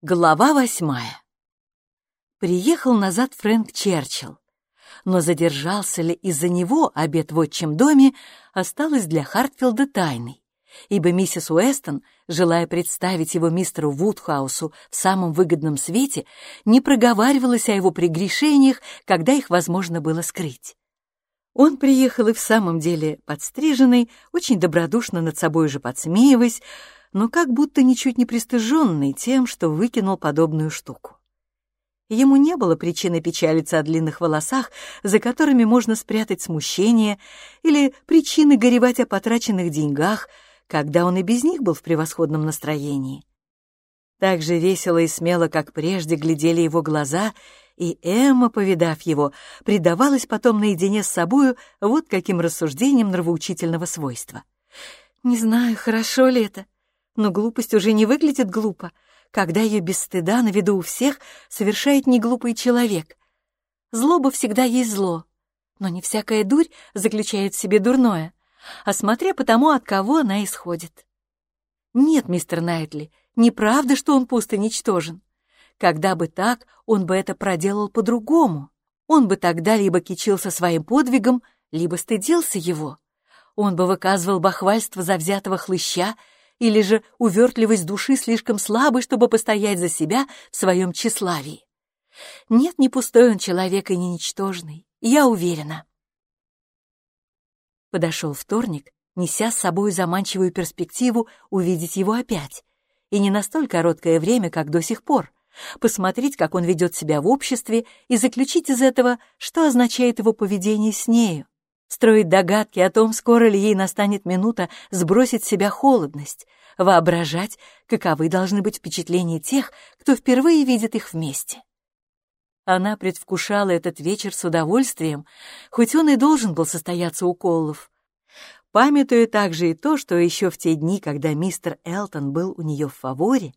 Глава восьмая. Приехал назад Фрэнк Черчилл, но задержался ли из-за него обед в отчим доме, осталось для Хартфилда тайной, ибо миссис Уэстон, желая представить его мистеру Вудхаусу в самом выгодном свете, не проговаривалась о его прегрешениях, когда их возможно было скрыть. Он приехал и в самом деле подстриженный, очень добродушно над собой же подсмеиваясь, но как будто ничуть не пристыженный тем, что выкинул подобную штуку. Ему не было причины печалиться о длинных волосах, за которыми можно спрятать смущение, или причины горевать о потраченных деньгах, когда он и без них был в превосходном настроении. Так же весело и смело, как прежде, глядели его глаза, и Эмма, повидав его, предавалась потом наедине с собою вот каким рассуждением нравоучительного свойства. «Не знаю, хорошо ли это», но глупость уже не выглядит глупо, когда ее без стыда на виду у всех совершает неглупый человек. Злоба всегда есть зло, но не всякая дурь заключает в себе дурное, а смотря по тому, от кого она исходит. Нет, мистер Найтли, неправда, что он пусто ничтожен. Когда бы так, он бы это проделал по-другому. Он бы тогда либо кичился своим подвигом, либо стыдился его. Он бы выказывал бахвальство завзятого хлыща или же увертливость души слишком слабой, чтобы постоять за себя в своем тщеславии. Нет, не пустой он человек и не ничтожный, я уверена. Подошел вторник, неся с собой заманчивую перспективу увидеть его опять, и не на столь короткое время, как до сих пор, посмотреть, как он ведет себя в обществе, и заключить из этого, что означает его поведение с нею строить догадки о том, скоро ли ей настанет минута сбросить себя холодность, воображать, каковы должны быть впечатления тех, кто впервые видит их вместе. Она предвкушала этот вечер с удовольствием, хоть он и должен был состояться у Коллов. Памятуя также и то, что еще в те дни, когда мистер Элтон был у нее в фаворе,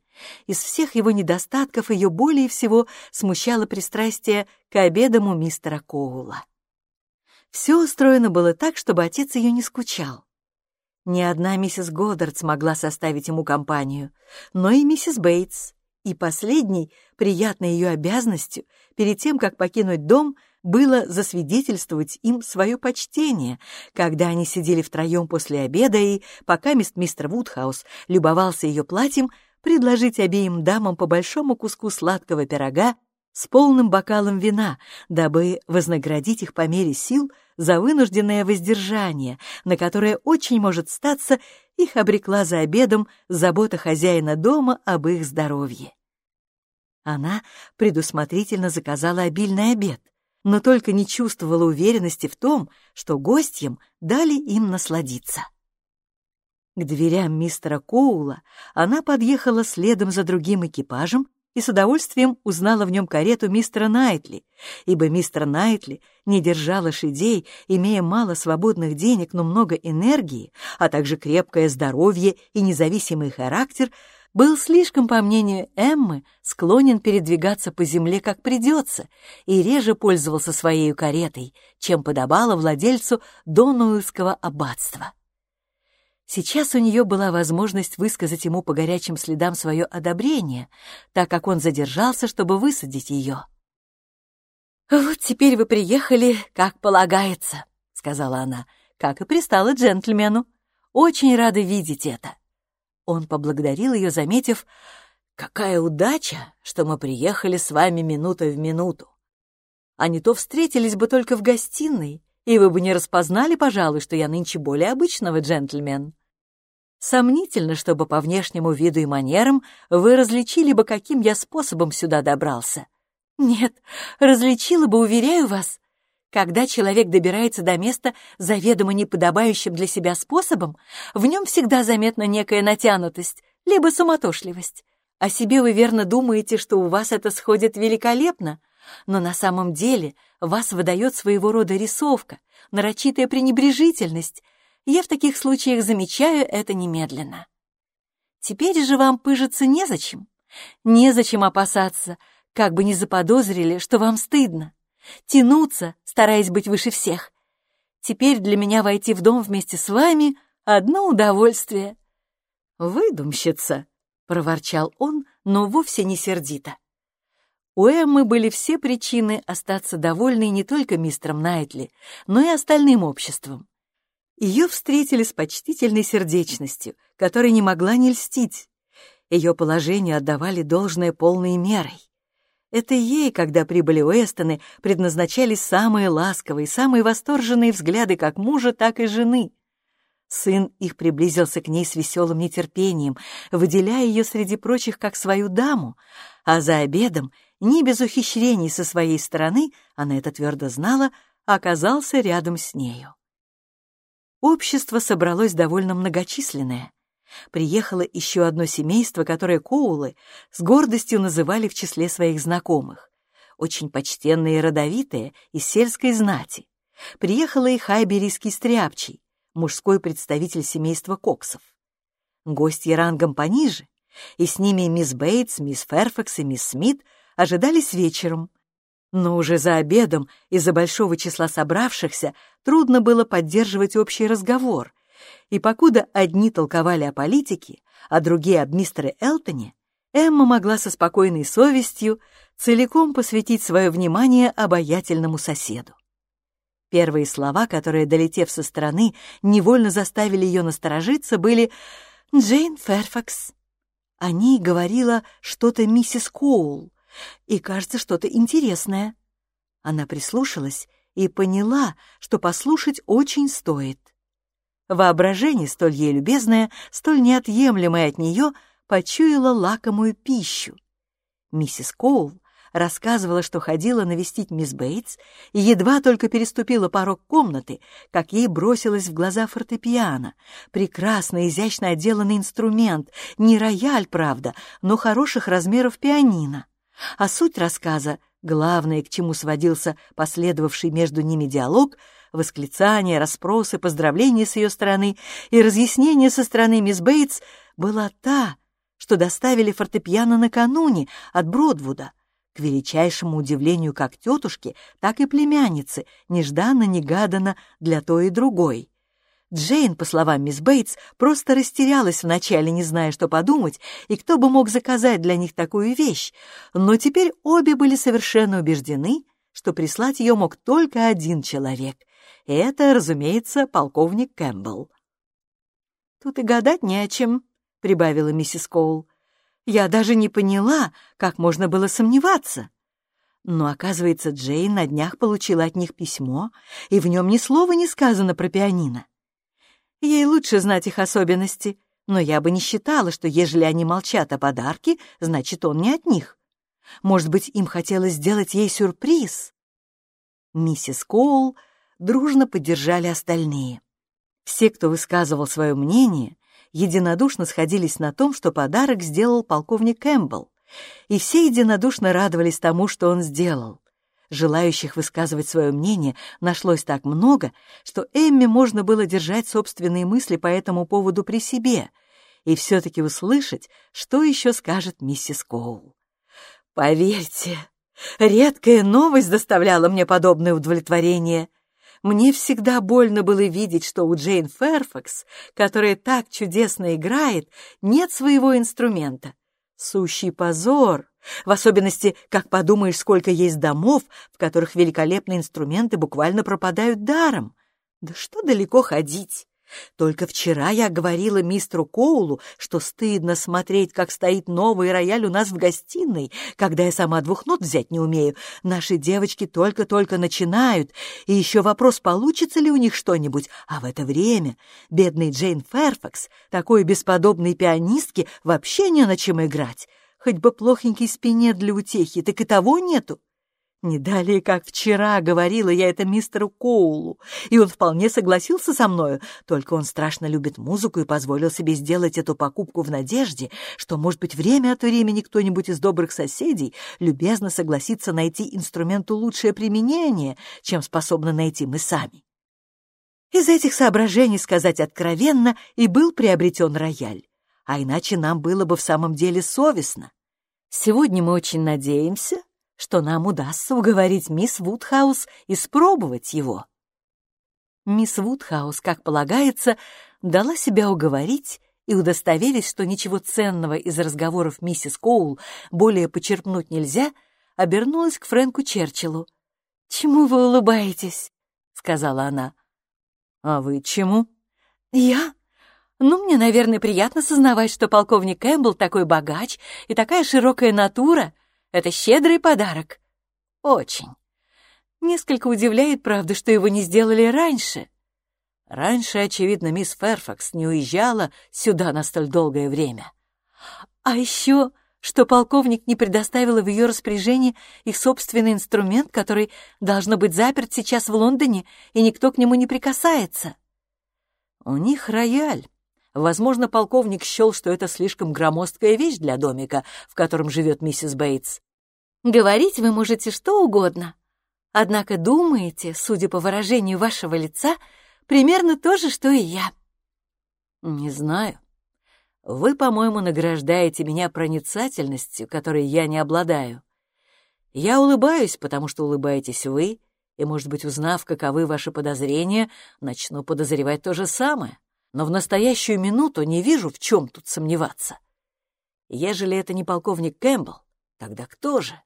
из всех его недостатков ее более всего смущало пристрастие к обедам у мистера Коула. Все устроено было так, чтобы отец ее не скучал. Ни одна миссис Годдард смогла составить ему компанию, но и миссис Бейтс. И последней, приятной ее обязанностью, перед тем, как покинуть дом, было засвидетельствовать им свое почтение, когда они сидели втроем после обеда и, пока мистер Вудхаус любовался ее платьем, предложить обеим дамам по большому куску сладкого пирога с полным бокалом вина, дабы вознаградить их по мере сил за вынужденное воздержание, на которое очень может статься их обрекла за обедом забота хозяина дома об их здоровье. Она предусмотрительно заказала обильный обед, но только не чувствовала уверенности в том, что гостям дали им насладиться. К дверям мистера Коула она подъехала следом за другим экипажем и с удовольствием узнала в нем карету мистера Найтли, ибо мистер Найтли, не держа лошадей, имея мало свободных денег, но много энергии, а также крепкое здоровье и независимый характер, был слишком, по мнению Эммы, склонен передвигаться по земле как придется и реже пользовался своей каретой, чем подобало владельцу Донуэльского аббатства. Сейчас у нее была возможность высказать ему по горячим следам свое одобрение, так как он задержался, чтобы высадить ее. «Вот теперь вы приехали, как полагается», — сказала она, как и пристала джентльмену. «Очень рада видеть это». Он поблагодарил ее, заметив, «Какая удача, что мы приехали с вами минута в минуту. А не то встретились бы только в гостиной, и вы бы не распознали, пожалуй, что я нынче более обычного джентльмен». Сомнительно, чтобы по внешнему виду и манерам вы различили бы, каким я способом сюда добрался. Нет, различила бы, уверяю вас. Когда человек добирается до места заведомо неподобающим для себя способом, в нем всегда заметна некая натянутость, либо суматошливость. О себе вы верно думаете, что у вас это сходит великолепно, но на самом деле вас выдает своего рода рисовка, нарочитая пренебрежительность, я в таких случаях замечаю это немедленно. Теперь же вам пыжиться незачем. Незачем опасаться, как бы не заподозрили, что вам стыдно. Тянуться, стараясь быть выше всех. Теперь для меня войти в дом вместе с вами — одно удовольствие. «Выдумщица», — проворчал он, но вовсе не сердито. У Эммы были все причины остаться довольной не только мистером Найтли, но и остальным обществом. Ее встретили с почтительной сердечностью, которой не могла не льстить. Ее положению отдавали должное полной мерой. Это ей, когда прибыли Уэстоны, предназначались самые ласковые, самые восторженные взгляды как мужа, так и жены. Сын их приблизился к ней с веселым нетерпением, выделяя ее среди прочих как свою даму, а за обедом, не без ухищрений со своей стороны, она это твердо знала, оказался рядом с нею. Общество собралось довольно многочисленное. Приехало еще одно семейство, которое Коулы с гордостью называли в числе своих знакомых. Очень почтенные и родовитые, из сельской знати. Приехала и Хайберийский стряпчий, мужской представитель семейства Коксов. Гости рангом пониже, и с ними мисс Бейтс, мисс Ферфакс и мисс Смит ожидались вечером. Но уже за обедом из-за большого числа собравшихся трудно было поддерживать общий разговор, и покуда одни толковали о политике, а другие об мистере Элтоне, Эмма могла со спокойной совестью целиком посвятить свое внимание обаятельному соседу. Первые слова, которые, долетев со стороны, невольно заставили ее насторожиться, были «Джейн Ферфакс». О ней говорила что-то миссис Коул, и, кажется, что-то интересное. Она прислушалась и поняла, что послушать очень стоит. Воображение, столь ей любезное, столь неотъемлемое от нее, почуяло лакомую пищу. Миссис Коул рассказывала, что ходила навестить мисс Бейтс и едва только переступила порог комнаты, как ей бросилось в глаза фортепиано. Прекрасно, изящно отделанный инструмент, не рояль, правда, но хороших размеров пианино. А суть рассказа, главное, к чему сводился последовавший между ними диалог, восклицания, расспросы, поздравления с ее стороны и разъяснения со стороны мисс Бейтс, была та, что доставили фортепиано накануне от Бродвуда, к величайшему удивлению как тетушки, так и племянницы, нежданно-негаданно для той и другой. Джейн, по словам мисс Бейтс, просто растерялась вначале, не зная, что подумать, и кто бы мог заказать для них такую вещь, но теперь обе были совершенно убеждены, что прислать ее мог только один человек. И это, разумеется, полковник Кэмпбелл. «Тут и гадать не о чем», — прибавила миссис Коул. «Я даже не поняла, как можно было сомневаться». Но, оказывается, Джейн на днях получила от них письмо, и в нем ни слова не сказано про пианино. Ей лучше знать их особенности, но я бы не считала, что ежели они молчат о подарке, значит, он не от них. Может быть, им хотелось сделать ей сюрприз? Миссис Коул дружно поддержали остальные. Все, кто высказывал свое мнение, единодушно сходились на том, что подарок сделал полковник Кэмпбелл, и все единодушно радовались тому, что он сделал. Желающих высказывать свое мнение нашлось так много, что Эмме можно было держать собственные мысли по этому поводу при себе и все-таки услышать, что еще скажет миссис Коул. «Поверьте, редкая новость доставляла мне подобное удовлетворение», мне всегда больно было видеть, что у Джейн Ферфакс, которая так чудесно играет, нет своего инструмента. Сущий позор, в особенности, как подумаешь, сколько есть домов, в которых великолепные инструменты буквально пропадают даром. Да что далеко ходить? Только вчера я говорила мистеру Коулу, что стыдно смотреть, как стоит новый рояль у нас в гостиной, когда я сама двух нот взять не умею. Наши девочки только-только начинают, и еще вопрос, получится ли у них что-нибудь. А в это время бедный Джейн Ферфакс, такой бесподобной пианистки, вообще не на чем играть. Хоть бы плохенький спине для утехи, так и того нету. Не далее, как вчера говорила я это мистеру Коулу, и он вполне согласился со мною, только он страшно любит музыку и позволил себе сделать эту покупку в надежде, что, может быть, время от времени кто-нибудь из добрых соседей любезно согласится найти инструменту лучшее применение, чем способны найти мы сами. Из этих соображений, сказать откровенно, и был приобретен рояль а иначе нам было бы в самом деле совестно. Сегодня мы очень надеемся, что нам удастся уговорить мисс Вудхаус испробовать его. Мисс Вудхаус, как полагается, дала себя уговорить и удостоверясь, что ничего ценного из разговоров миссис Коул более почерпнуть нельзя, обернулась к Фрэнку Черчиллу. «Чему вы улыбаетесь?» — сказала она. «А вы чему?» «Я? Ну, мне, наверное, приятно сознавать, что полковник Кэмпбелл такой богач и такая широкая натура. Это щедрый подарок. Очень. Несколько удивляет, правда, что его не сделали раньше. Раньше, очевидно, мисс Ферфакс не уезжала сюда на столь долгое время. А еще, что полковник не предоставил в ее распоряжение их собственный инструмент, который должно быть заперт сейчас в Лондоне, и никто к нему не прикасается. У них рояль. Возможно, полковник счел, что это слишком громоздкая вещь для домика, в котором живет миссис Бейтс. Говорить вы можете что угодно. Однако думаете, судя по выражению вашего лица, примерно то же, что и я. Не знаю. Вы, по-моему, награждаете меня проницательностью, которой я не обладаю. Я улыбаюсь, потому что улыбаетесь вы, и, может быть, узнав, каковы ваши подозрения, начну подозревать то же самое. Но в настоящую минуту не вижу, в чем тут сомневаться. Ежели это не полковник Кэмпбелл, тогда кто же?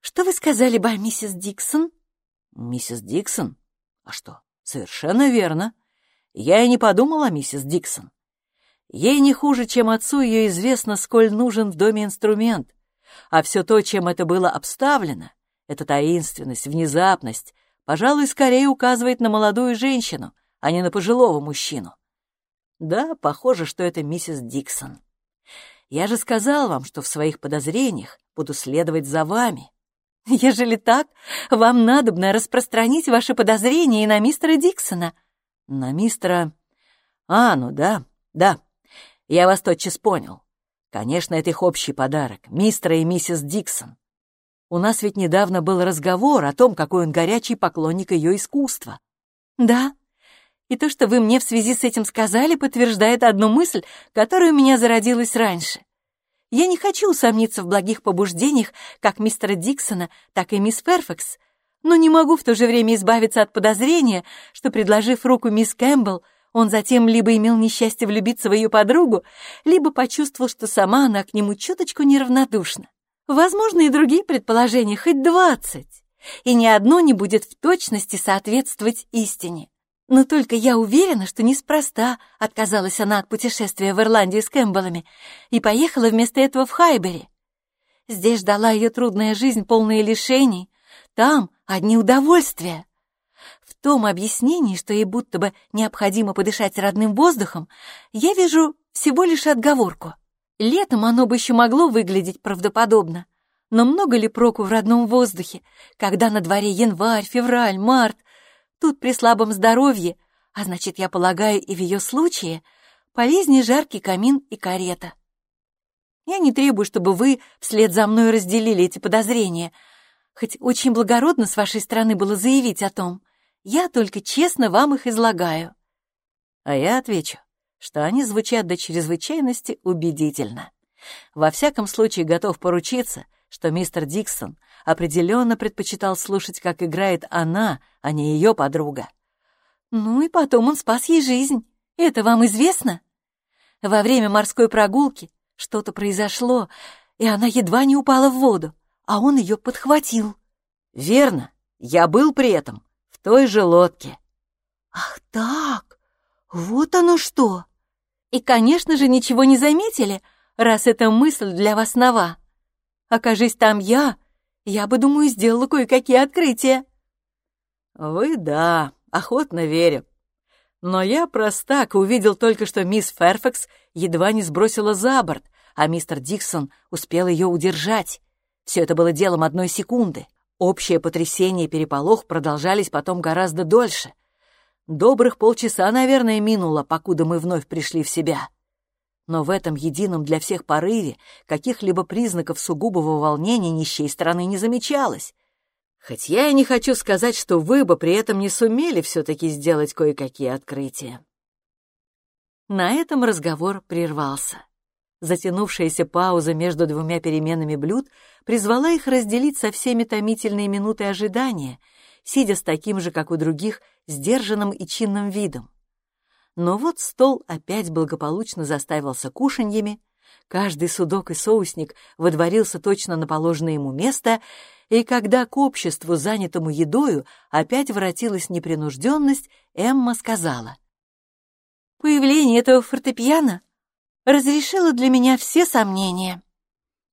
Что вы сказали бы о миссис Диксон? Миссис Диксон? А что, совершенно верно. Я и не подумал о миссис Диксон. Ей не хуже, чем отцу ее известно, сколь нужен в доме инструмент. А все то, чем это было обставлено, эта таинственность, внезапность, пожалуй, скорее указывает на молодую женщину, а не на пожилого мужчину. Да, похоже, что это миссис Диксон. Я же сказал вам, что в своих подозрениях буду следовать за вами. Ежели так, вам надобно распространить ваши подозрения и на мистера Диксона. На мистера... А, ну да, да. Я вас тотчас понял. Конечно, это их общий подарок, мистера и миссис Диксон. У нас ведь недавно был разговор о том, какой он горячий поклонник ее искусства. Да, и то, что вы мне в связи с этим сказали, подтверждает одну мысль, которая у меня зародилась раньше. Я не хочу усомниться в благих побуждениях как мистера Диксона, так и мисс Ферфакс, но не могу в то же время избавиться от подозрения, что, предложив руку мисс Кэмпбелл, он затем либо имел несчастье влюбиться в ее подругу, либо почувствовал, что сама она к нему чуточку неравнодушна. Возможно, и другие предположения, хоть двадцать, и ни одно не будет в точности соответствовать истине. Но только я уверена, что неспроста отказалась она от путешествия в Ирландию с Кэмпбеллами и поехала вместо этого в Хайбери. Здесь ждала ее трудная жизнь, полная лишений. Там одни удовольствия. В том объяснении, что ей будто бы необходимо подышать родным воздухом, я вижу всего лишь отговорку. Летом оно бы еще могло выглядеть правдоподобно. Но много ли проку в родном воздухе, когда на дворе январь, февраль, март, Тут при слабом здоровье, а значит, я полагаю, и в ее случае, полезнее жаркий камин и карета. Я не требую, чтобы вы вслед за мной разделили эти подозрения, хоть очень благородно с вашей стороны было заявить о том. Я только честно вам их излагаю. А я отвечу, что они звучат до чрезвычайности убедительно. Во всяком случае, готов поручиться, что мистер Диксон определенно предпочитал слушать, как играет она, а не ее подруга. Ну и потом он спас ей жизнь. Это вам известно? Во время морской прогулки что-то произошло, и она едва не упала в воду, а он ее подхватил. Верно, я был при этом, в той же лодке. Ах так, вот оно что! И, конечно же, ничего не заметили, раз эта мысль для вас нова. Окажись там я, я бы, думаю, сделала кое-какие открытия. Вы да, охотно верю. Но я простак увидел только, что мисс Ферфакс едва не сбросила за борт, а мистер Диксон успел ее удержать. Все это было делом одной секунды. Общее потрясение и переполох продолжались потом гораздо дольше. Добрых полчаса, наверное, минуло, покуда мы вновь пришли в себя но в этом едином для всех порыве каких-либо признаков сугубого волнения ни с чьей стороны не замечалось. Хоть я и не хочу сказать, что вы бы при этом не сумели все-таки сделать кое-какие открытия. На этом разговор прервался. Затянувшаяся пауза между двумя переменами блюд призвала их разделить со всеми томительные минуты ожидания, сидя с таким же, как у других, сдержанным и чинным видом. Но вот стол опять благополучно заставился кушаньями, каждый судок и соусник водворился точно на положенное ему место, и когда к обществу, занятому едою, опять воротилась непринужденность, Эмма сказала. «Появление этого фортепиано разрешило для меня все сомнения.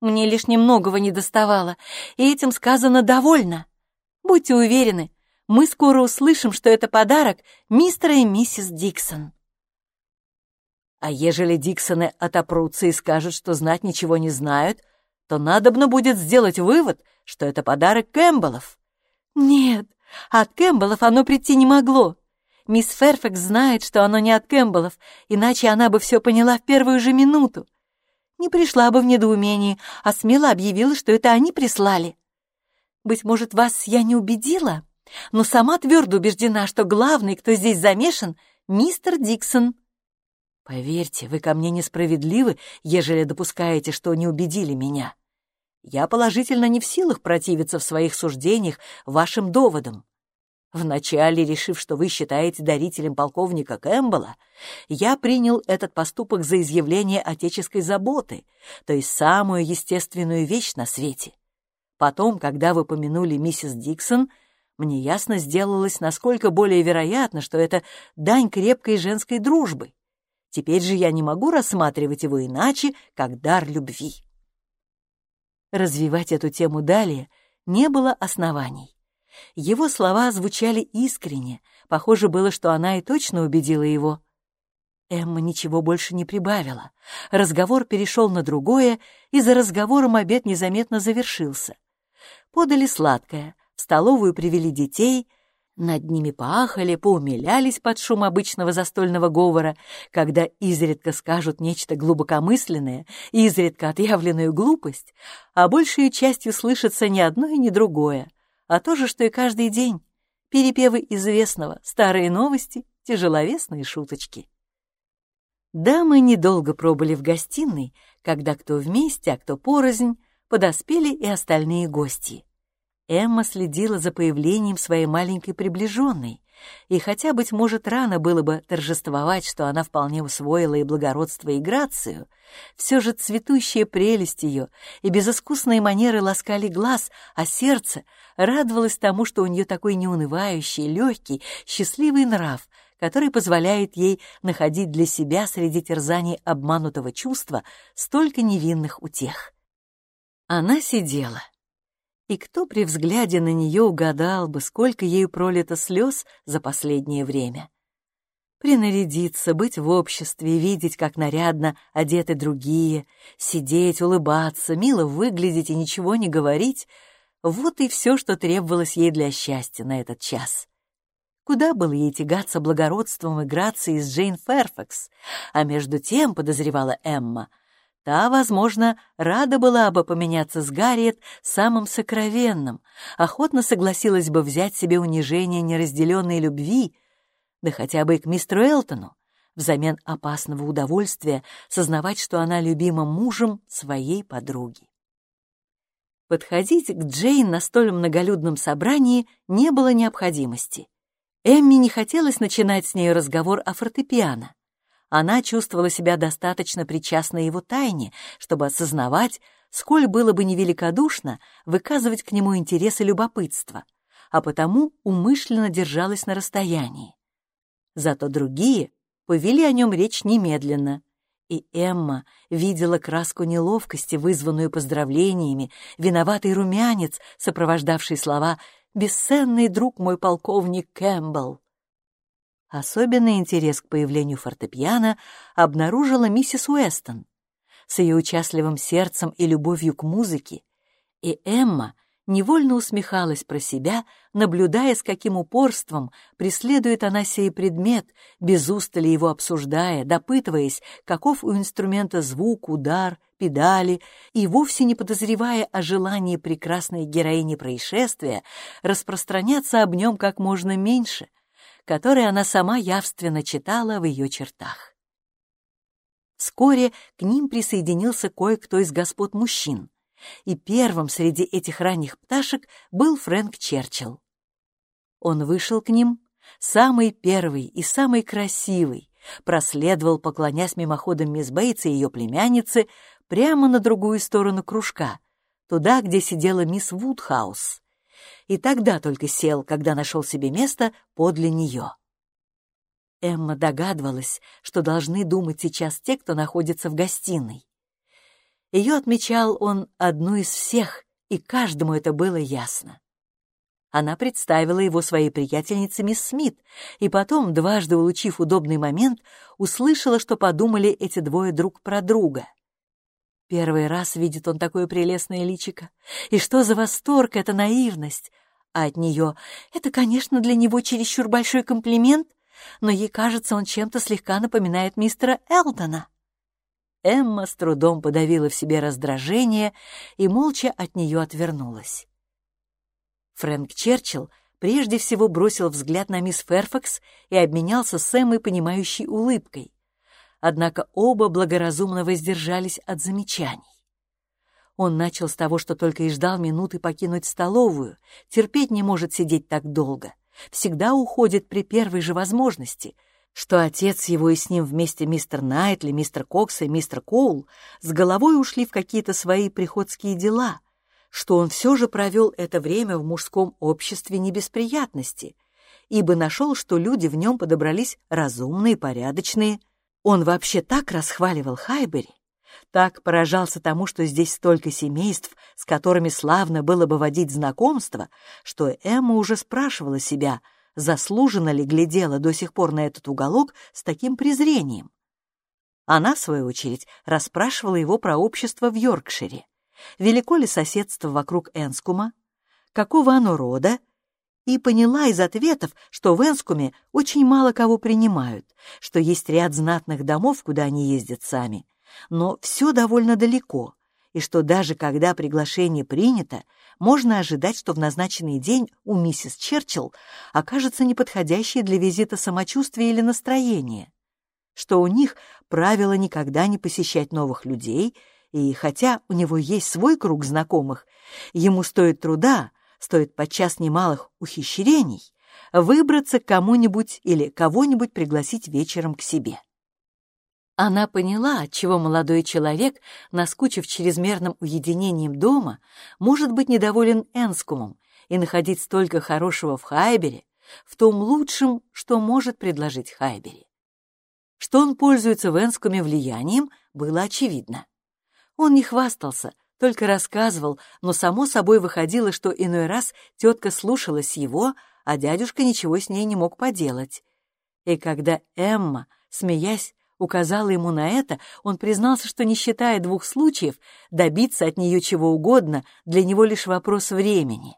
Мне лишь немногого не доставало, и этим сказано «довольно». Будьте уверены, мы скоро услышим, что это подарок мистера и миссис Диксон. А ежели Диксоны отопрутся и скажут, что знать ничего не знают, то надобно будет сделать вывод, что это подарок Кэмпбеллов. Нет, от Кэмпбеллов оно прийти не могло. Мисс Ферфакс знает, что оно не от Кэмпбеллов, иначе она бы все поняла в первую же минуту. Не пришла бы в недоумении, а смело объявила, что это они прислали. Быть может, вас я не убедила, но сама твердо убеждена, что главный, кто здесь замешан, мистер Диксон. Поверьте, вы ко мне несправедливы, ежели допускаете, что не убедили меня. Я положительно не в силах противиться в своих суждениях вашим доводам. Вначале, решив, что вы считаете дарителем полковника Кэмпбелла, я принял этот поступок за изъявление отеческой заботы, то есть самую естественную вещь на свете. Потом, когда вы помянули миссис Диксон, мне ясно сделалось, насколько более вероятно, что это дань крепкой женской дружбы. Теперь же я не могу рассматривать его иначе, как дар любви. Развивать эту тему далее не было оснований. Его слова звучали искренне, похоже было, что она и точно убедила его. Эмма ничего больше не прибавила. Разговор перешел на другое, и за разговором обед незаметно завершился. Подали сладкое, в столовую привели детей, над ними поахали, поумилялись под шум обычного застольного говора, когда изредка скажут нечто глубокомысленное, изредка отъявленную глупость, а большей частью слышится ни одно и ни другое, а то же, что и каждый день. Перепевы известного, старые новости, тяжеловесные шуточки. Дамы недолго пробыли в гостиной, когда кто вместе, а кто порознь, подоспели и остальные гости. Эмма следила за появлением своей маленькой приближенной, и хотя, быть может, рано было бы торжествовать, что она вполне усвоила и благородство, и грацию, все же цветущая прелесть ее и безыскусные манеры ласкали глаз, а сердце радовалось тому, что у нее такой неунывающий, легкий, счастливый нрав, который позволяет ей находить для себя среди терзаний обманутого чувства столько невинных утех. Она сидела, и кто при взгляде на нее угадал бы, сколько ею пролито слез за последнее время? Принарядиться, быть в обществе, видеть, как нарядно одеты другие, сидеть, улыбаться, мило выглядеть и ничего не говорить — вот и все, что требовалось ей для счастья на этот час. Куда было ей тягаться благородством и грацией с Джейн Ферфакс, а между тем, подозревала Эмма — Та, возможно, рада была бы поменяться с Гарриет самым сокровенным, охотно согласилась бы взять себе унижение неразделенной любви, да хотя бы и к мистеру Элтону, взамен опасного удовольствия сознавать, что она любима мужем своей подруги. Подходить к Джейн на столь многолюдном собрании не было необходимости. Эмми не хотелось начинать с ней разговор о фортепиано. Она чувствовала себя достаточно причастной его тайне, чтобы осознавать, сколь было бы невеликодушно выказывать к нему интерес и любопытство, а потому умышленно держалась на расстоянии. Зато другие повели о нем речь немедленно, и Эмма видела краску неловкости, вызванную поздравлениями, виноватый румянец, сопровождавший слова «бесценный друг мой полковник Кэмпбелл». Особенный интерес к появлению фортепиано обнаружила миссис Уэстон. С ее участливым сердцем и любовью к музыке, и Эмма невольно усмехалась про себя, наблюдая, с каким упорством преследует она сей предмет, без устали его обсуждая, допытываясь, каков у инструмента звук, удар, педали, и вовсе не подозревая о желании прекрасной героини происшествия распространяться об нем как можно меньше — который она сама явственно читала в ее чертах. Вскоре к ним присоединился кое-кто из господ мужчин, и первым среди этих ранних пташек был Фрэнк Черчилл. Он вышел к ним, самый первый и самый красивый, проследовал, поклонясь мимоходом мисс Бейтс и ее племянницы, прямо на другую сторону кружка, туда, где сидела мисс Вудхаус. И тогда только сел, когда нашел себе место подле нее. Эмма догадывалась, что должны думать сейчас те, кто находится в гостиной. Ее отмечал он одну из всех, и каждому это было ясно. Она представила его своей приятельнице мисс Смит, и потом, дважды улучив удобный момент, услышала, что подумали эти двое друг про друга. Первый раз видит он такое прелестное личико. И что за восторг, эта наивность! А от нее это, конечно, для него чересчур большой комплимент, но ей кажется, он чем-то слегка напоминает мистера Элтона. Эмма с трудом подавила в себе раздражение и молча от нее отвернулась. Фрэнк Черчилл прежде всего бросил взгляд на мисс Ферфакс и обменялся с Эммой понимающей улыбкой. Однако оба благоразумно воздержались от замечаний. Он начал с того, что только и ждал минуты покинуть столовую, терпеть не может сидеть так долго, всегда уходит при первой же возможности, что отец его и с ним вместе мистер Найтли, мистер Кокс и мистер Коул с головой ушли в какие-то свои приходские дела — что он все же провел это время в мужском обществе не без приятности, ибо нашел, что люди в нем подобрались разумные, порядочные. Он вообще так расхваливал Хайбери, так поражался тому, что здесь столько семейств, с которыми славно было бы водить знакомство, что Эмма уже спрашивала себя, заслуженно ли глядела до сих пор на этот уголок с таким презрением. Она, в свою очередь, расспрашивала его про общество в Йоркшире. Велико ли соседство вокруг Энскума, какого оно рода, и поняла из ответов, что в Энскуме очень мало кого принимают, что есть ряд знатных домов, куда они ездят сами, но все довольно далеко, и что даже когда приглашение принято, можно ожидать, что в назначенный день у миссис Черчилл окажется неподходящее для визита самочувствие или настроение, что у них правило никогда не посещать новых людей — и хотя у него есть свой круг знакомых, ему стоит труда, стоит подчас немалых ухищрений, выбраться кому-нибудь или кого-нибудь пригласить вечером к себе. Она поняла, отчего молодой человек, наскучив чрезмерным уединением дома, может быть недоволен Энскумом и находить столько хорошего в Хайбере, в том лучшем, что может предложить Хайбери. Что он пользуется в Энскуме влиянием, было очевидно. Он не хвастался, только рассказывал, но само собой выходило, что иной раз тетка слушалась его, а дядюшка ничего с ней не мог поделать. И когда Эмма, смеясь, указала ему на это, он признался, что, не считая двух случаев, добиться от нее чего угодно для него лишь вопрос времени.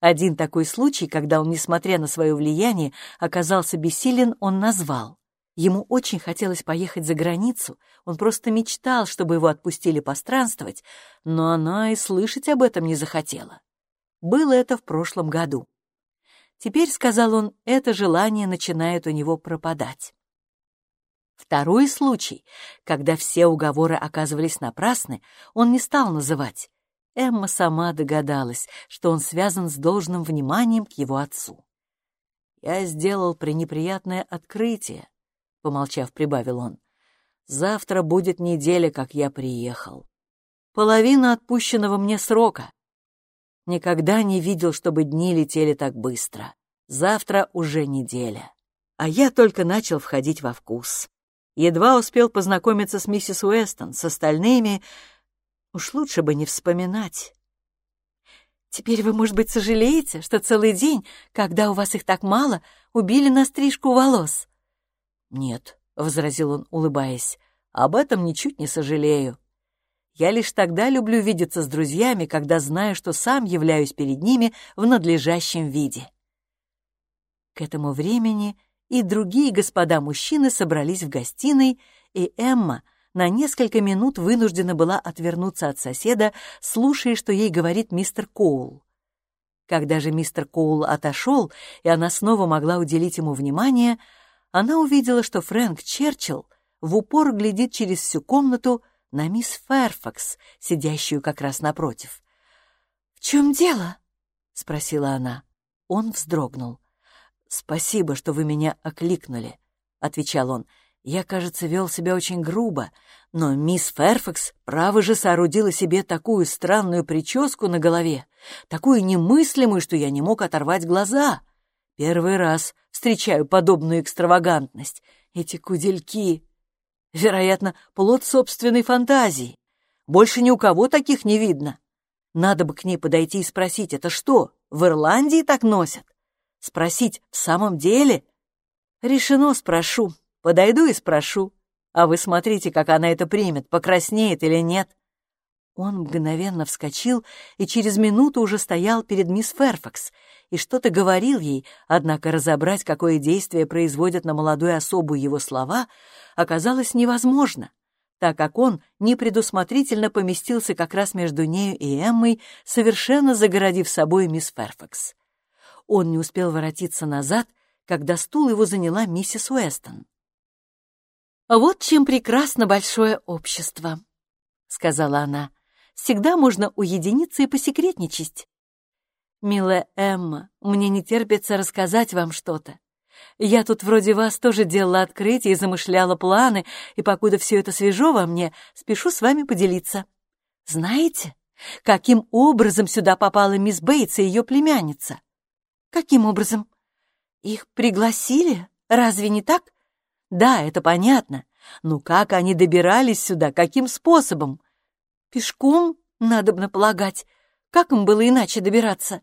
Один такой случай, когда он, несмотря на свое влияние, оказался бессилен, он назвал. Ему очень хотелось поехать за границу, он просто мечтал, чтобы его отпустили постранствовать, но она и слышать об этом не захотела. Было это в прошлом году. Теперь, сказал он, это желание начинает у него пропадать. Второй случай, когда все уговоры оказывались напрасны, он не стал называть. Эмма сама догадалась, что он связан с должным вниманием к его отцу. «Я сделал пренеприятное открытие», — помолчав, прибавил он. «Завтра будет неделя, как я приехал. Половина отпущенного мне срока. Никогда не видел, чтобы дни летели так быстро. Завтра уже неделя. А я только начал входить во вкус. Едва успел познакомиться с миссис Уэстон, с остальными. Уж лучше бы не вспоминать». «Теперь вы, может быть, сожалеете, что целый день, когда у вас их так мало, убили на стрижку волос?» «Нет», — возразил он, улыбаясь, — «об этом ничуть не сожалею. Я лишь тогда люблю видеться с друзьями, когда знаю, что сам являюсь перед ними в надлежащем виде». К этому времени и другие господа-мужчины собрались в гостиной, и Эмма на несколько минут вынуждена была отвернуться от соседа, слушая, что ей говорит мистер Коул. Когда же мистер Коул отошел, и она снова могла уделить ему внимание, она увидела, что Фрэнк Черчилл в упор глядит через всю комнату на мисс Фэрфакс, сидящую как раз напротив. «В чем дело?» — спросила она. Он вздрогнул. «Спасибо, что вы меня окликнули. — отвечал он. «Я, кажется, вел себя очень грубо, но мисс Ферфакс, право же, соорудила себе такую странную прическу на голове, такую немыслимую, что я не мог оторвать глаза. Первый раз встречаю подобную экстравагантность. Эти кудельки, вероятно, плод собственной фантазии. Больше ни у кого таких не видно. Надо бы к ней подойти и спросить, это что, в Ирландии так носят? Спросить, в самом деле? Решено, спрошу. Подойду и спрошу. А вы смотрите, как она это примет, покраснеет или нет. Он мгновенно вскочил и через минуту уже стоял перед мисс Ферфакс и что-то говорил ей, однако разобрать, какое действие производят на молодую особу его слова, оказалось невозможно, так как он непредусмотрительно поместился как раз между нею и Эммой, совершенно загородив собой мисс Ферфакс. Он не успел воротиться назад, когда стул его заняла миссис Уэстон. «Вот чем прекрасно большое общество», — сказала она. «Всегда можно уединиться и посекретничать. Милая Эмма, мне не терпится рассказать вам что-то. Я тут вроде вас тоже делала открытие и замышляла планы, и покуда все это свежо во мне, спешу с вами поделиться. Знаете, каким образом сюда попала мисс Бейтс и ее племянница? Каким образом? Их пригласили? Разве не так? Да, это понятно. Но как они добирались сюда? Каким способом? Пешком, надо бы полагать. Как им было иначе добираться?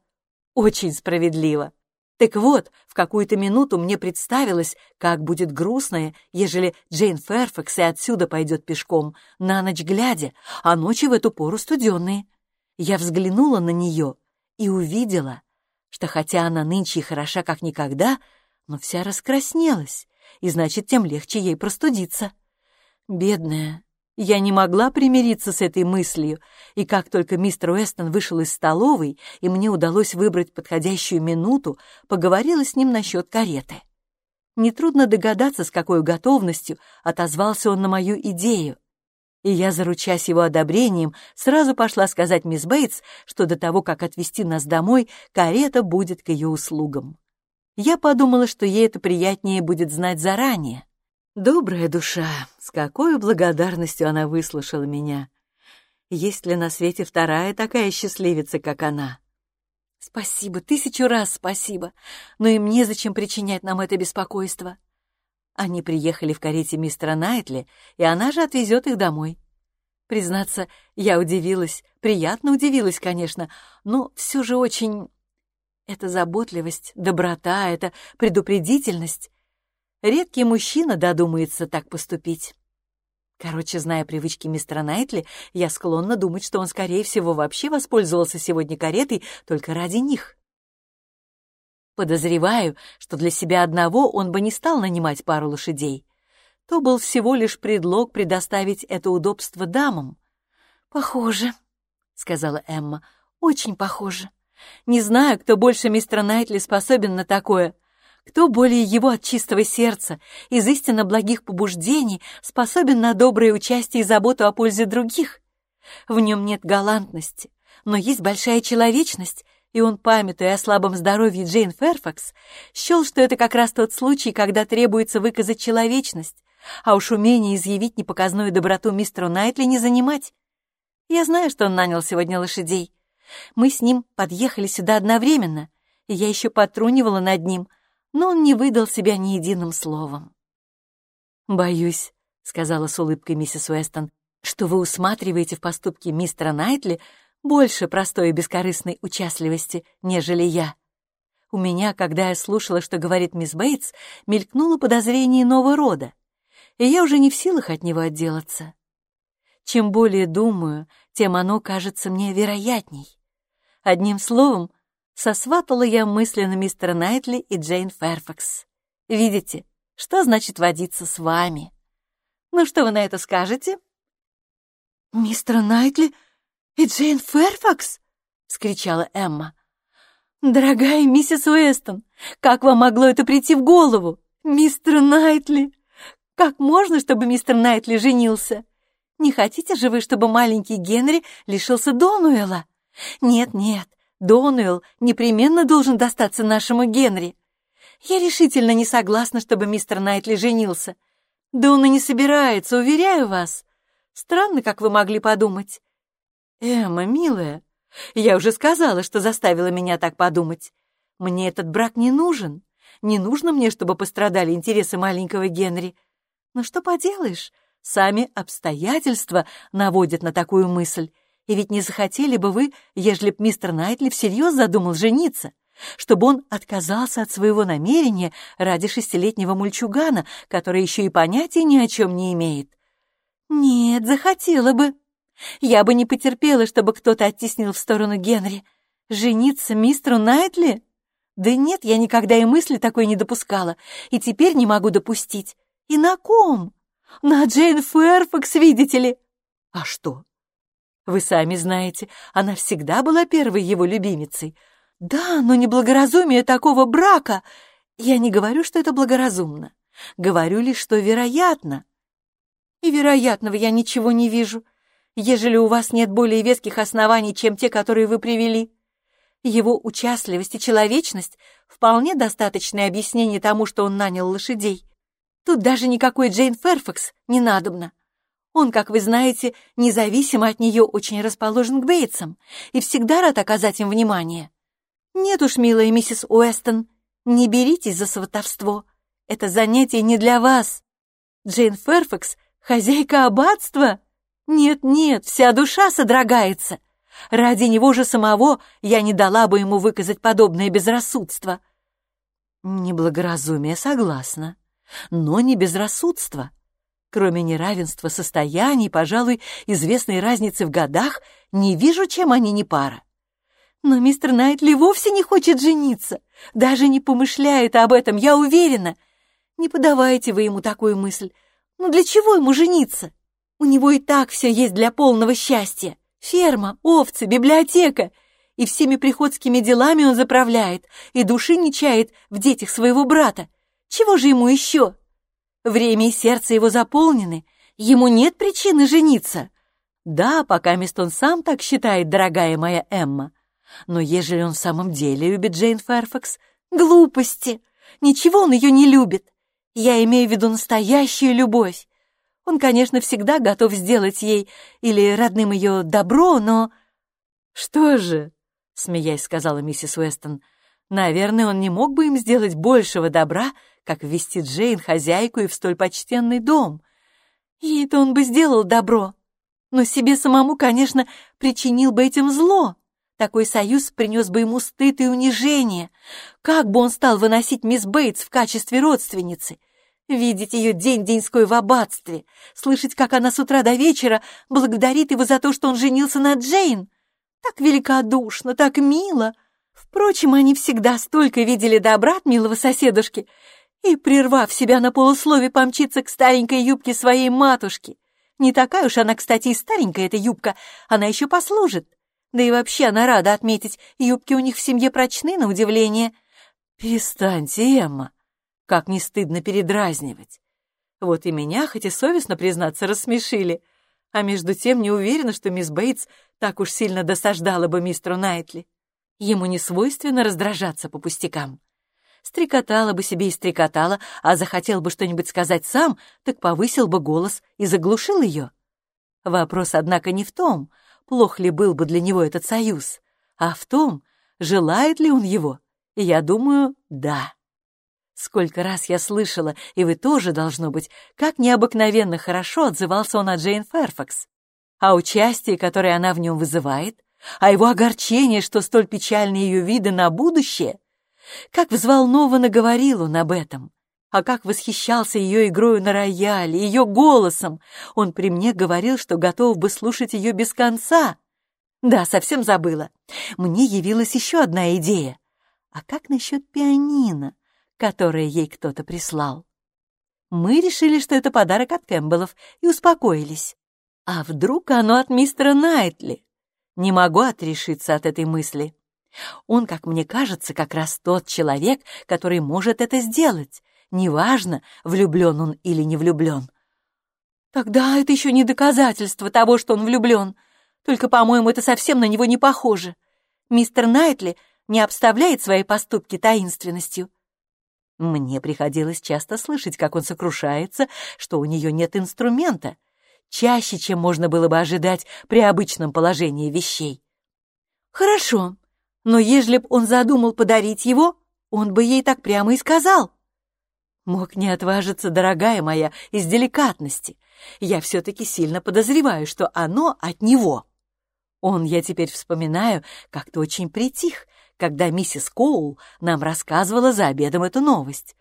Очень справедливо. Так вот, в какую-то минуту мне представилось, как будет грустно, ежели Джейн Ферфакс и отсюда пойдет пешком, на ночь глядя, а ночи в эту пору студенные. Я взглянула на нее и увидела, что хотя она нынче хороша как никогда, но вся раскраснелась, и значит, тем легче ей простудиться. Бедная, я не могла примириться с этой мыслью, и как только мистер Уэстон вышел из столовой, и мне удалось выбрать подходящую минуту, поговорила с ним насчет кареты. Нетрудно догадаться, с какой готовностью отозвался он на мою идею и я, заручась его одобрением, сразу пошла сказать мисс Бейтс, что до того, как отвезти нас домой, карета будет к ее услугам. Я подумала, что ей это приятнее будет знать заранее. Добрая душа, с какой благодарностью она выслушала меня. Есть ли на свете вторая такая счастливица, как она? Спасибо, тысячу раз спасибо, но им незачем причинять нам это беспокойство. Они приехали в карете мистера Найтли, и она же отвезет их домой. Признаться, я удивилась, приятно удивилась, конечно, но все же очень... Это заботливость, доброта, это предупредительность. Редкий мужчина додумается так поступить. Короче, зная привычки мистера Найтли, я склонна думать, что он, скорее всего, вообще воспользовался сегодня каретой только ради них. Подозреваю, что для себя одного он бы не стал нанимать пару лошадей. То был всего лишь предлог предоставить это удобство дамам. «Похоже», — сказала Эмма, — «очень похоже. Не знаю, кто больше мистера Найтли способен на такое. Кто более его от чистого сердца, из истинно благих побуждений, способен на доброе участие и заботу о пользе других? В нем нет галантности, но есть большая человечность, и он, памятуя о слабом здоровье Джейн Ферфакс, счел, что это как раз тот случай, когда требуется выказать человечность, а уж умение изъявить непоказную доброту мистеру Найтли не занимать. Я знаю, что он нанял сегодня лошадей. Мы с ним подъехали сюда одновременно, и я еще потрунивала над ним, но он не выдал себя ни единым словом. «Боюсь», — сказала с улыбкой миссис Уэстон, «что вы усматриваете в поступке мистера Найтли больше простой и бескорыстной участливости, нежели я. У меня, когда я слушала, что говорит мисс Бейтс, мелькнуло подозрение нового рода, и я уже не в силах от него отделаться. Чем более думаю, тем оно кажется мне вероятней. Одним словом, сосватала я мысленно мистера Найтли и Джейн Ферфакс. Видите, что значит водиться с вами? Ну что вы на это скажете? Мистер Найтли «И Джейн Ферфакс?» — вскричала Эмма. «Дорогая миссис Уэстон, как вам могло это прийти в голову? Мистер Найтли! Как можно, чтобы мистер Найтли женился? Не хотите же вы, чтобы маленький Генри лишился Донуэла? Нет-нет, Донуэлл непременно должен достаться нашему Генри. Я решительно не согласна, чтобы мистер Найтли женился. Да он и не собирается, уверяю вас. Странно, как вы могли подумать. Эмма, милая, я уже сказала, что заставила меня так подумать. Мне этот брак не нужен. Не нужно мне, чтобы пострадали интересы маленького Генри. Но что поделаешь, сами обстоятельства наводят на такую мысль. И ведь не захотели бы вы, ежели б мистер Найтли всерьез задумал жениться чтобы он отказался от своего намерения ради шестилетнего мульчугана, который еще и понятия ни о чем не имеет. Нет, захотела бы. Я бы не потерпела, чтобы кто-то оттеснил в сторону Генри. Жениться мистеру Найтли? Да нет, я никогда и мысли такой не допускала, и теперь не могу допустить. И на ком? На Джейн Фэрфакс, видите ли? А что? Вы сами знаете, она всегда была первой его любимицей — да, но неблагоразумие такого брака... Я не говорю, что это благоразумно. Говорю лишь, что вероятно. И вероятного я ничего не вижу, ежели у вас нет более веских оснований, чем те, которые вы привели. Его участливость и человечность — вполне достаточное объяснение тому, что он нанял лошадей. Тут даже никакой Джейн Ферфакс не надобно. Он, как вы знаете, независимо от нее очень расположен к Бейтсам и всегда рад оказать им внимание. «Нет уж, милая миссис Уэстон, не беритесь за сватовство. Это занятие не для вас. Джейн Ферфакс — хозяйка аббатства? Нет-нет, вся душа содрогается. Ради него же самого я не дала бы ему выказать подобное безрассудство». Неблагоразумие, согласна, но не безрассудство. Кроме неравенства состояний, пожалуй, известной разницы в годах, не вижу, чем они не пара. Но мистер Найтли вовсе не хочет жениться, даже не помышляет об этом, я уверена. Не подавайте вы ему такую мысль. Ну для чего ему жениться? У него и так все есть для полного счастья. Ферма, овцы, библиотека. И всеми приходскими делами он заправляет, и души не чает в детях своего брата. Чего же ему еще? Время и сердце его заполнены, ему нет причины жениться. Да, пока мест он сам так считает, дорогая моя Эмма. Но ежели он в самом деле любит Джейн Ферфакс, глупости. Ничего он ее не любит. Я имею в виду настоящую любовь. Он, конечно, всегда готов сделать ей или родным ее добро, но... Что же, смеясь, сказала миссис Уэстон, наверное, он не мог бы им сделать большего добра, как ввести Джейн, хозяйку, и в столь почтенный дом. Ей-то он бы сделал добро, но себе самому, конечно, причинил бы этим зло. Такой союз принес бы ему стыд и унижение. Как бы он стал выносить мисс Бейтс в качестве родственницы? Видеть ее день-деньской в аббатстве, слышать, как она с утра до вечера благодарит его за то, что он женился на Джейн. Так великодушно, так мило. Впрочем, они всегда столько видели добра от милого соседушки и, прервав себя на полуслове, помчиться к старенькой юбке своей матушки. Не такая уж она, кстати, и старенькая эта юбка, она еще послужит. Да и вообще она рада отметить, юбки у них в семье прочны, на удивление. Перестаньте, Эмма. Как не стыдно передразнивать. Вот и меня, хоть и совестно признаться, рассмешили. А между тем не уверена, что мисс Бейтс так уж сильно досаждала бы мистеру Найтли. Ему не свойственно раздражаться по пустякам. Стрекотала бы себе и стрекотала, а захотел бы что-нибудь сказать сам, так повысил бы голос и заглушил ее. Вопрос, однако, не в том, плох ли был бы для него этот союз, а в том, желает ли он его. И я думаю, да. Сколько раз я слышала, и вы тоже, должно быть, как необыкновенно хорошо отзывался он о Джейн Ферфакс. А участие, которое она в нем вызывает, а его огорчение, что столь печальны ее виды на будущее, как взволнованно говорил он об этом. А как восхищался ее игрою на рояле, ее голосом! Он при мне говорил, что готов бы слушать ее без конца. Да, совсем забыла. Мне явилась еще одна идея. А как насчет пианино, которое ей кто-то прислал? Мы решили, что это подарок от Кэмпбеллов, и успокоились. А вдруг оно от мистера Найтли? Не могу отрешиться от этой мысли. Он, как мне кажется, как раз тот человек, который может это сделать. Неважно, влюблен он или не влюблен. Тогда это еще не доказательство того, что он влюблен. Только, по-моему, это совсем на него не похоже. Мистер Найтли не обставляет свои поступки таинственностью. Мне приходилось часто слышать, как он сокрушается, что у нее нет инструмента, чаще, чем можно было бы ожидать при обычном положении вещей. Хорошо, но ежели б он задумал подарить его, он бы ей так прямо и сказал. Мог не отважиться, дорогая моя, из деликатности. Я все-таки сильно подозреваю, что оно от него. Он, я теперь вспоминаю, как-то очень притих, когда миссис Коул нам рассказывала за обедом эту новость.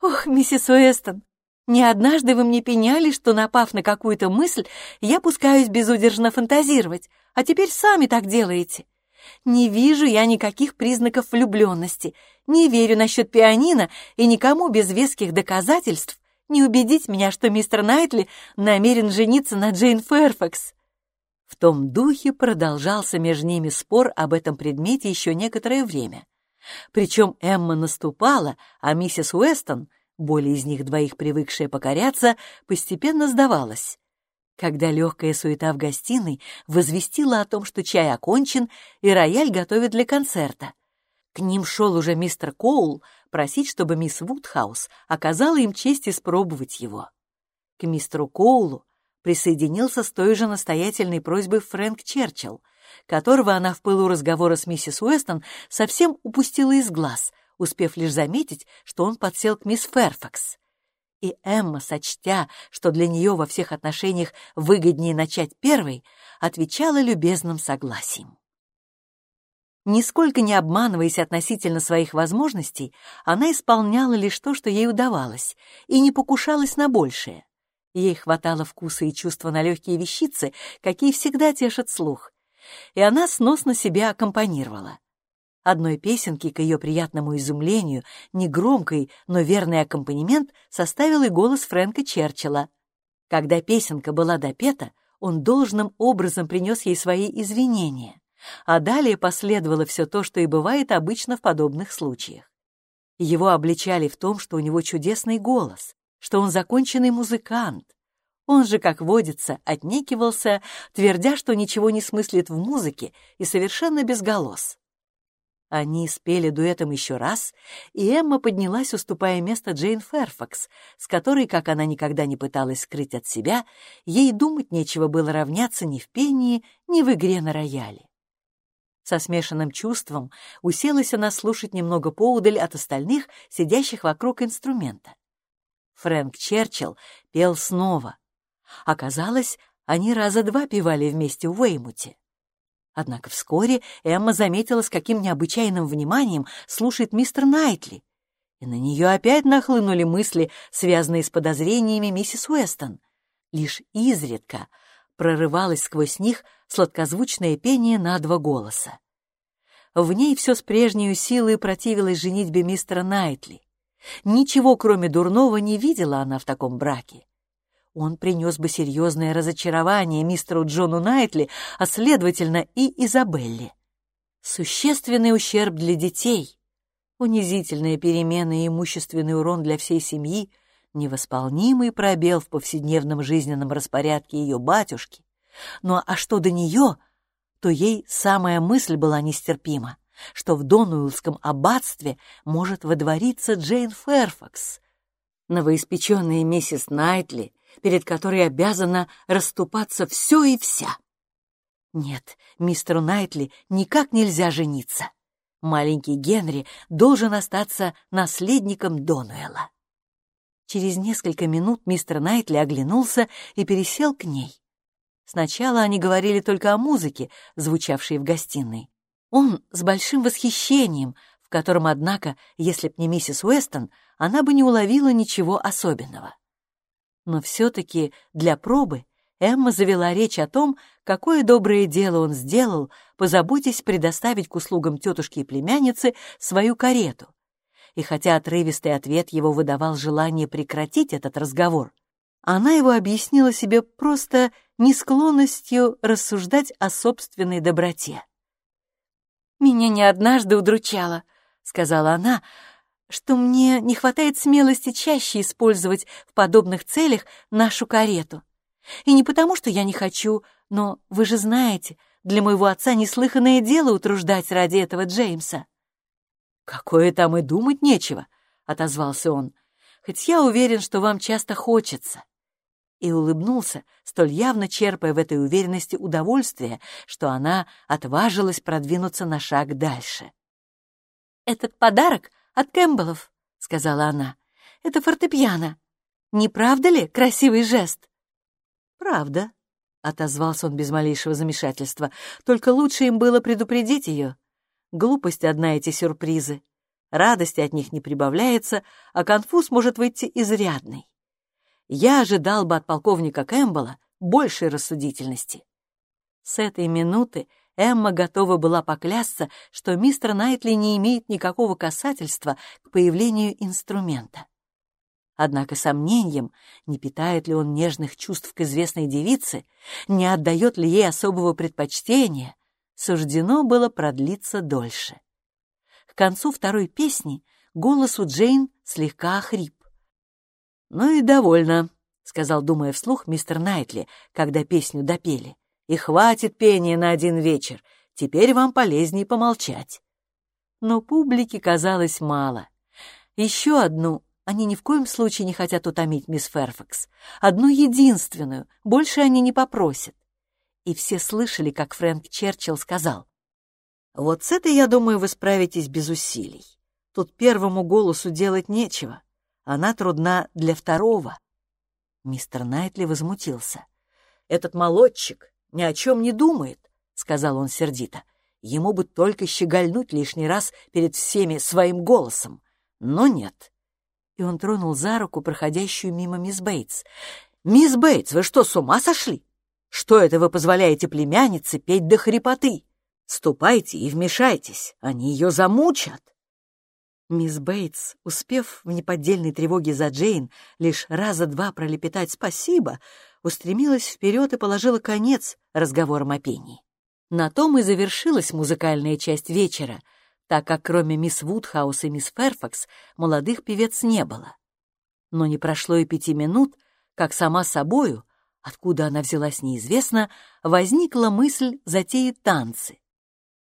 Ох, миссис Уэстон, не однажды вы мне пеняли, что, напав на какую-то мысль, я пускаюсь безудержно фантазировать, а теперь сами так делаете. Не вижу я никаких признаков влюбленности, не верю насчет пианино и никому без веских доказательств не убедить меня, что мистер Найтли намерен жениться на Джейн Фэрфакс. В том духе продолжался между ними спор об этом предмете еще некоторое время. Причем Эмма наступала, а миссис Уэстон, более из них двоих привыкшая покоряться, постепенно сдавалась. Когда легкая суета в гостиной возвестила о том, что чай окончен и рояль готовят для концерта. К ним шел уже мистер Коул просить, чтобы мисс Вудхаус оказала им честь испробовать его. К мистеру Коулу присоединился с той же настоятельной просьбой Фрэнк Черчилл, которого она в пылу разговора с миссис Уэстон совсем упустила из глаз, успев лишь заметить, что он подсел к мисс Ферфакс. И Эмма, сочтя, что для нее во всех отношениях выгоднее начать первой, отвечала любезным согласием. Нисколько не обманываясь относительно своих возможностей, она исполняла лишь то, что ей удавалось, и не покушалась на большее. Ей хватало вкуса и чувства на легкие вещицы, какие всегда тешат слух. И она сносно себя аккомпанировала. Одной песенки, к ее приятному изумлению, негромкой, но верный аккомпанемент составил и голос Фрэнка Черчилла. Когда песенка была допета, он должным образом принес ей свои извинения, а далее последовало все то, что и бывает обычно в подобных случаях. Его обличали в том, что у него чудесный голос, что он законченный музыкант. Он же, как водится, отнекивался, твердя, что ничего не смыслит в музыке и совершенно безголос. Они спели дуэтом еще раз, и Эмма поднялась, уступая место Джейн Ферфакс, с которой, как она никогда не пыталась скрыть от себя, ей думать нечего было равняться ни в пении, ни в игре на рояле. Со смешанным чувством уселась она слушать немного поудаль от остальных, сидящих вокруг инструмента. Фрэнк Черчилл пел снова. Оказалось, они раза два певали вместе в Уэймуте. Однако вскоре Эмма заметила, с каким необычайным вниманием слушает мистер Найтли, и на нее опять нахлынули мысли, связанные с подозрениями миссис Уэстон. Лишь изредка прорывалось сквозь них сладкозвучное пение на два голоса. В ней все с прежней силой противилось женитьбе мистера Найтли. Ничего, кроме дурного, не видела она в таком браке. Он принес бы серьезное разочарование мистеру Джону Найтли, а, следовательно, и Изабелле. Существенный ущерб для детей, унизительная перемена и имущественный урон для всей семьи, невосполнимый пробел в повседневном жизненном распорядке ее батюшки. Ну а что до нее, то ей самая мысль была нестерпима что в Донуэллском аббатстве может водвориться Джейн Ферфакс, новоиспеченная миссис Найтли, перед которой обязана расступаться все и вся. Нет, мистеру Найтли никак нельзя жениться. Маленький Генри должен остаться наследником Донуэлла. Через несколько минут мистер Найтли оглянулся и пересел к ней. Сначала они говорили только о музыке, звучавшей в гостиной. Он с большим восхищением, в котором, однако, если б не миссис Уэстон, она бы не уловила ничего особенного. Но все-таки для пробы Эмма завела речь о том, какое доброе дело он сделал, позаботясь предоставить к услугам тетушки и племянницы свою карету. И хотя отрывистый ответ его выдавал желание прекратить этот разговор, она его объяснила себе просто несклонностью рассуждать о собственной доброте. «Меня не однажды удручало», — сказала она, «что мне не хватает смелости чаще использовать в подобных целях нашу карету. И не потому, что я не хочу, но вы же знаете, для моего отца неслыханное дело утруждать ради этого Джеймса». «Какое там и думать нечего», — отозвался он, — «хоть я уверен, что вам часто хочется». И улыбнулся, столь явно черпая в этой уверенности удовольствие, что она отважилась продвинуться на шаг дальше. «Этот подарок от Кэмпбеллов», — сказала она. «Это фортепиано. Не правда ли красивый жест?» «Правда», — отозвался он без малейшего замешательства. «Только лучше им было предупредить ее. Глупость одна эти сюрпризы. Радости от них не прибавляется, а конфуз может выйти изрядный. Я ожидал бы от полковника Кэмпбелла большей рассудительности». С этой минуты Эмма готова была поклясться, что мистер Найтли не имеет никакого касательства к появлению инструмента. Однако сомнением, не питает ли он нежных чувств к известной девице, не отдает ли ей особого предпочтения, суждено было продлиться дольше. К концу второй песни голос у Джейн слегка охрип. «Ну и довольно», — сказал, думая вслух, мистер Найтли, когда песню допели. «И хватит пения на один вечер, теперь вам полезнее помолчать». Но публике казалось мало. Еще одну они ни в коем случае не хотят утомить мисс Ферфакс. Одну единственную, больше они не попросят. И все слышали, как Фрэнк Черчилл сказал. «Вот с этой, я думаю, вы справитесь без усилий. Тут первому голосу делать нечего. Она трудна для второго». Мистер Найтли возмутился. «Этот молодчик ни о чем не думает», — сказал он сердито. «Ему бы только щегольнуть лишний раз перед всеми своим голосом. Но нет, и он тронул за руку проходящую мимо мисс Бейтс. «Мисс Бейтс, вы что, с ума сошли? Что это вы позволяете племяннице петь до хрипоты? Ступайте и вмешайтесь, они ее замучат!» Мисс Бейтс, успев в неподдельной тревоге за Джейн лишь раза два пролепетать «спасибо», устремилась вперед и положила конец разговорам о пении. На том и завершилась музыкальная часть вечера — так как кроме мисс Вудхаус и мисс Ферфакс молодых певец не было. Но не прошло и пяти минут, как сама собою, откуда она взялась неизвестно, возникла мысль затеять танцы.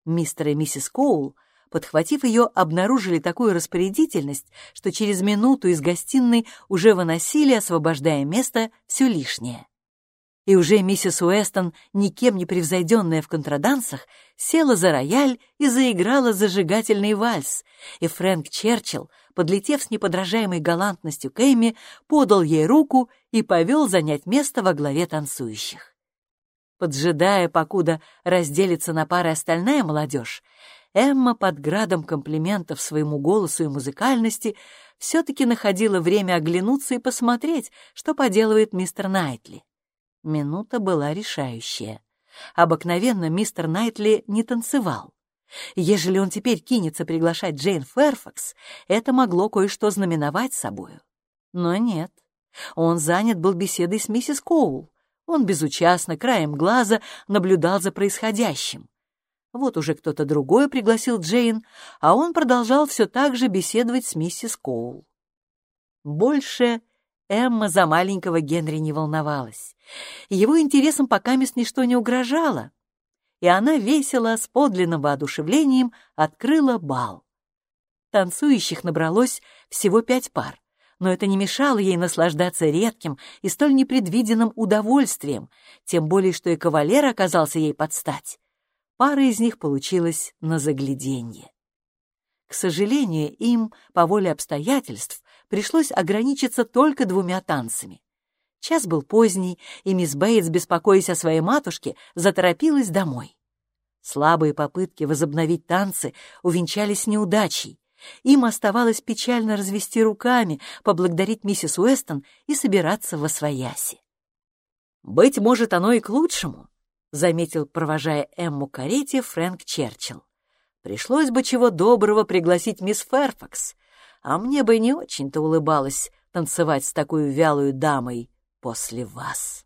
Мистер и миссис Коул, подхватив ее, обнаружили такую распорядительность, что через минуту из гостиной уже выносили, освобождая место, все лишнее и уже миссис Уэстон, никем не превзойденная в контрадансах, села за рояль и заиграла зажигательный вальс, и Фрэнк Черчилл, подлетев с неподражаемой галантностью к Эйми, подал ей руку и повел занять место во главе танцующих. Поджидая, покуда разделится на пары остальная молодежь, Эмма под градом комплиментов своему голосу и музыкальности все-таки находила время оглянуться и посмотреть, что поделывает мистер Найтли. Минута была решающая. Обыкновенно мистер Найтли не танцевал. Ежели он теперь кинется приглашать Джейн Ферфакс, это могло кое-что знаменовать собою. Но нет. Он занят был беседой с миссис Коул. Он безучастно, краем глаза, наблюдал за происходящим. Вот уже кто-то другой пригласил Джейн, а он продолжал все так же беседовать с миссис Коул. Больше Эмма за маленького Генри не волновалась. Его интересам пока мест ничто не угрожало, и она весело, с подлинным воодушевлением открыла бал. Танцующих набралось всего пять пар, но это не мешало ей наслаждаться редким и столь непредвиденным удовольствием, тем более что и кавалер оказался ей под стать. Пара из них получилась на загляденье. К сожалению, им, по воле обстоятельств, пришлось ограничиться только двумя танцами. Час был поздний, и мисс Бейтс, беспокоясь о своей матушке, заторопилась домой. Слабые попытки возобновить танцы увенчались неудачей. Им оставалось печально развести руками, поблагодарить миссис Уэстон и собираться во свояси. «Быть может, оно и к лучшему», — заметил, провожая Эмму карете, Фрэнк Черчилл. «Пришлось бы чего доброго пригласить мисс Ферфакс а мне бы не очень-то улыбалось танцевать с такой вялой дамой после вас.